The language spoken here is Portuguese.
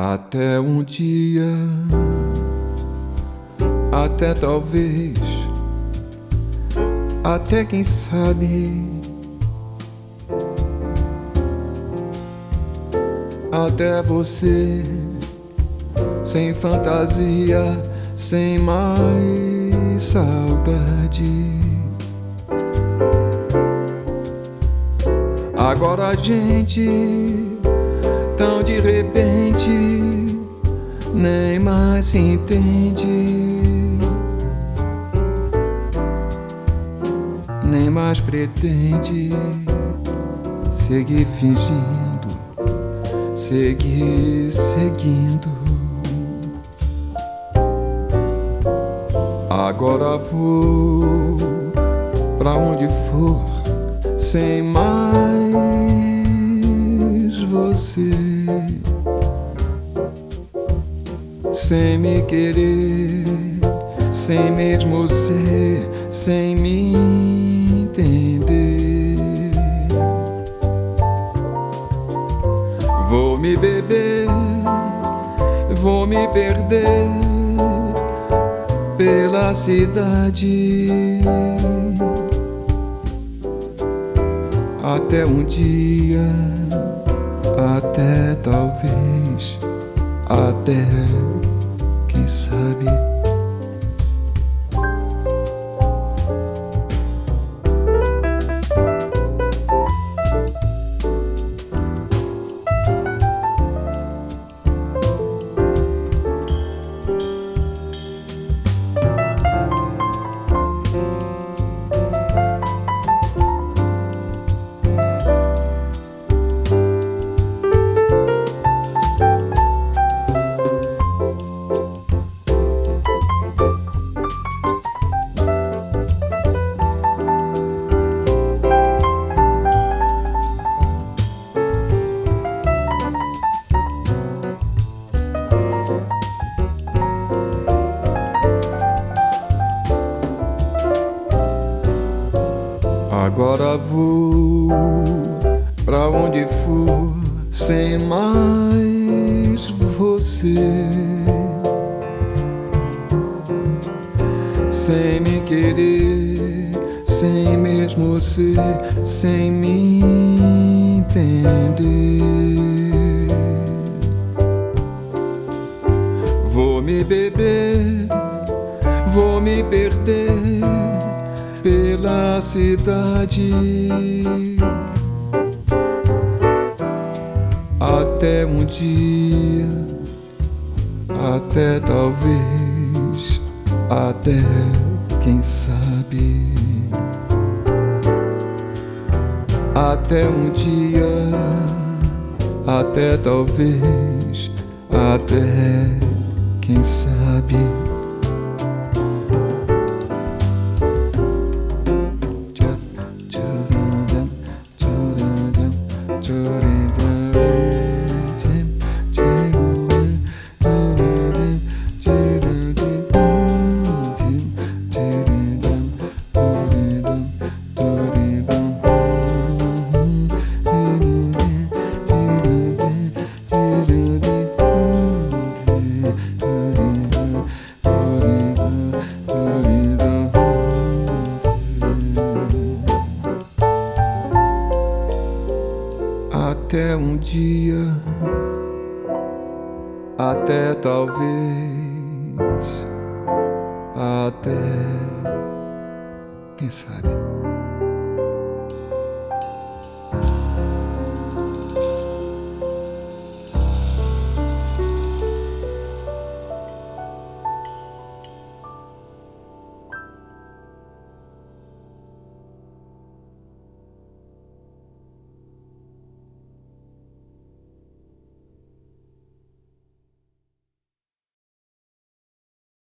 Até um dia, até talvez, até quem sabe. Até você, sem fantasia, sem mais saudade. Agora a gente tão de repente nem mais se entende, nem mais pretende seguir fingindo, seguir seguindo. Agora vou pra onde for sem mais você sem me querer, sem mesmo ser, sem me entender. Vou me beber, vou me perder pela cidade. Até um dia até talvez, até quem sabe. Agora vou pra onde for sem mais você. Sem me querer, sem mesmo ser, sem me entender. Vou me beber, vou me perder pela cidade. Até um dia, até talvez, até quem sabe. Até um dia, até talvez, até quem sabe. Dia, até talvez, até quem sabe.